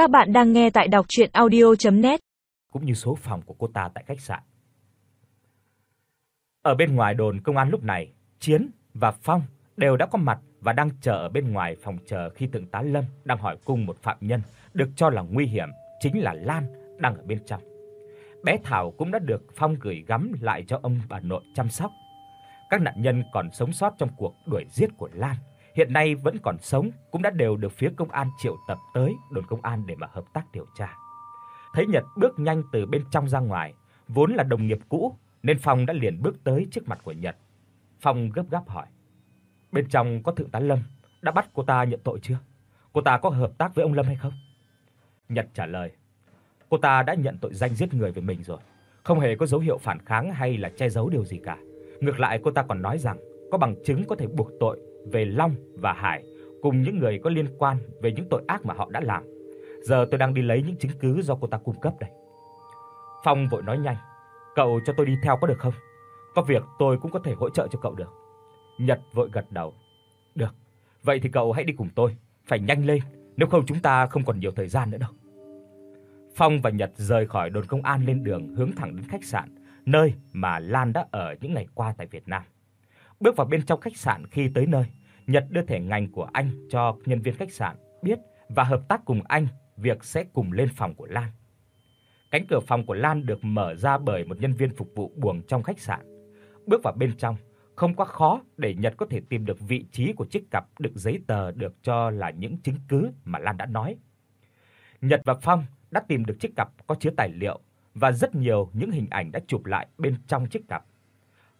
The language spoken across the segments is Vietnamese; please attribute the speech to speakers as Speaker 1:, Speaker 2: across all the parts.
Speaker 1: Các bạn đang nghe tại đọc audio net
Speaker 2: cũng như số phòng của cô ta tại khách sạn. Ở bên ngoài đồn công an lúc này, Chiến và Phong đều đã có mặt và đang chờ ở bên ngoài phòng chờ khi thượng tá Lâm đang hỏi cung một phạm nhân được cho là nguy hiểm, chính là Lan đang ở bên trong. Bé Thảo cũng đã được Phong gửi gắm lại cho ông bà nội chăm sóc. Các nạn nhân còn sống sót trong cuộc đuổi giết của Lan, hiện nay vẫn còn sống cũng đã đều được phía công an triệu tập tới đồn công an để mà hợp tác điều tra. Thấy Nhật bước nhanh từ bên trong ra ngoài, vốn là đồng nghiệp cũ nên Phong đã liền bước tới trước mặt của Nhật. Phong gấp gáp hỏi: "Bên trong có thượng tá Lâm, đã bắt cô ta nhận tội chưa? Cô ta có hợp tác với ông Lâm hay không?" Nhật trả lời: "Cô ta đã nhận tội danh giết người với mình rồi, không hề có dấu hiệu phản kháng hay là che giấu điều gì cả. Ngược lại cô ta còn nói rằng có bằng chứng có thể buộc tội về Long và Hải cùng những người có liên quan về những tội ác mà họ đã làm. Giờ tôi đang đi lấy những chứng cứ do cô ta cung cấp đây." Phong vội nói nhanh: "Cậu cho tôi đi theo có được không? Có việc tôi cũng có thể hỗ trợ cho cậu được." Nhật vội gật đầu. "Được. Vậy thì cậu hãy đi cùng tôi, phải nhanh lên, nếu không chúng ta không còn nhiều thời gian nữa đâu." Phong và Nhật rời khỏi đồn công an lên đường hướng thẳng đến khách sạn, nơi mà Lan đã ở những ngày qua tại Việt Nam. Bước vào bên trong khách sạn khi tới nơi, Nhật đưa thẻ ngành của anh cho nhân viên khách sạn biết và hợp tác cùng anh việc sẽ cùng lên phòng của Lan. Cánh cửa phòng của Lan được mở ra bởi một nhân viên phục vụ buồng trong khách sạn. Bước vào bên trong, không quá khó để Nhật có thể tìm được vị trí của chiếc cặp đựng giấy tờ được cho là những chứng cứ mà Lan đã nói. Nhật và Phong đã tìm được chiếc cặp có chứa tài liệu và rất nhiều những hình ảnh đã chụp lại bên trong chiếc cặp.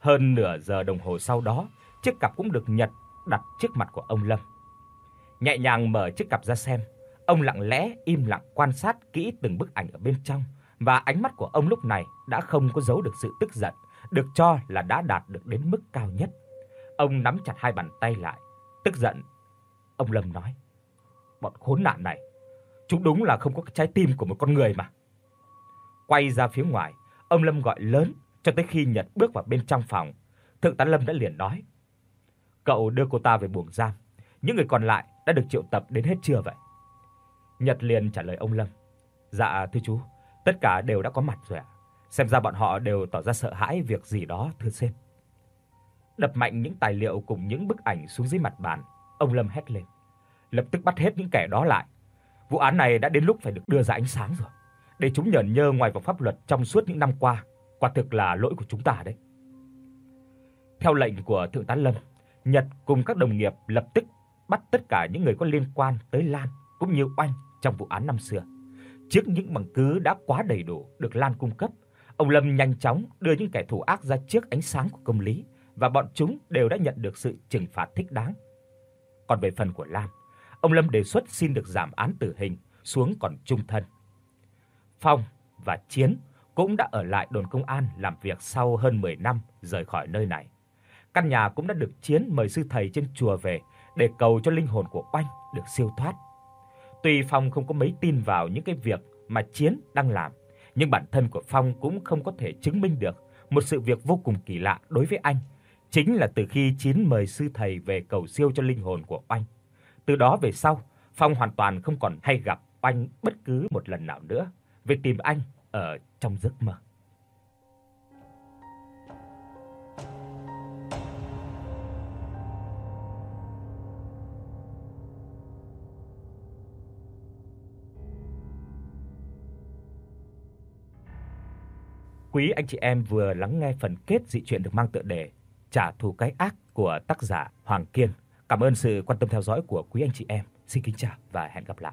Speaker 2: Hơn nửa giờ đồng hồ sau đó, chiếc cặp cũng được Nhật đặt trước mặt của ông Lâm. Nhẹ nhàng mở chiếc cặp ra xem, ông lặng lẽ im lặng quan sát kỹ từng bức ảnh ở bên trong và ánh mắt của ông lúc này đã không có giấu được sự tức giận, được cho là đã đạt được đến mức cao nhất. Ông nắm chặt hai bàn tay lại, tức giận. Ông Lâm nói: "Bọn khốn nạn này, chúng đúng là không có cái trái tim của một con người mà." Quay ra phía ngoài, ông Lâm gọi lớn cho tới khi Nhật bước vào bên trong phòng, thượng tá Lâm đã liền nói: "Cậu đưa cô ta về buồng giam, những người còn lại đã được triệu tập đến hết chưa vậy?" Nhật liền trả lời ông Lâm: "Dạ thưa chú, tất cả đều đã có mặt rồi ạ. Xem ra bọn họ đều tỏ ra sợ hãi việc gì đó thưa sếp." Đập mạnh những tài liệu cùng những bức ảnh xuống dưới mặt bàn, ông Lâm hét lên: "Lập tức bắt hết những kẻ đó lại. Vụ án này đã đến lúc phải được đưa ra ánh sáng rồi. Để chúng nhởn nhơ ngoài vòng pháp luật trong suốt những năm qua, quả thực là lỗi của chúng ta đấy." Theo lệnh của thượng tá Lâm, Nhật cùng các đồng nghiệp lập tức bắt tất cả những người có liên quan tới Lan cũng như Oanh trong vụ án năm xưa. Trước những bằng cứ đã quá đầy đủ được Lan cung cấp, ông Lâm nhanh chóng đưa những kẻ thủ ác ra trước ánh sáng của công lý và bọn chúng đều đã nhận được sự trừng phạt thích đáng. Còn về phần của Lan, ông Lâm đề xuất xin được giảm án tử hình xuống còn trung thân. Phong và Chiến cũng đã ở lại đồn công an làm việc sau hơn 10 năm rời khỏi nơi này. Căn nhà cũng đã được Chiến mời sư thầy trên chùa về để cầu cho linh hồn của Oanh được siêu thoát. Tuy Phong không có mấy tin vào những cái việc mà Chiến đang làm, nhưng bản thân của Phong cũng không có thể chứng minh được một sự việc vô cùng kỳ lạ đối với anh, chính là từ khi Chiến mời sư thầy về cầu siêu cho linh hồn của Oanh. Từ đó về sau, Phong hoàn toàn không còn hay gặp Oanh bất cứ một lần nào nữa, việc tìm anh ở trong giấc mơ. Quý anh chị em vừa lắng nghe phần kết dị truyện được mang tựa đề Trả thù cái ác của tác giả Hoàng Kiên. Cảm ơn sự quan tâm theo dõi của quý anh chị em. Xin kính chào và hẹn gặp lại.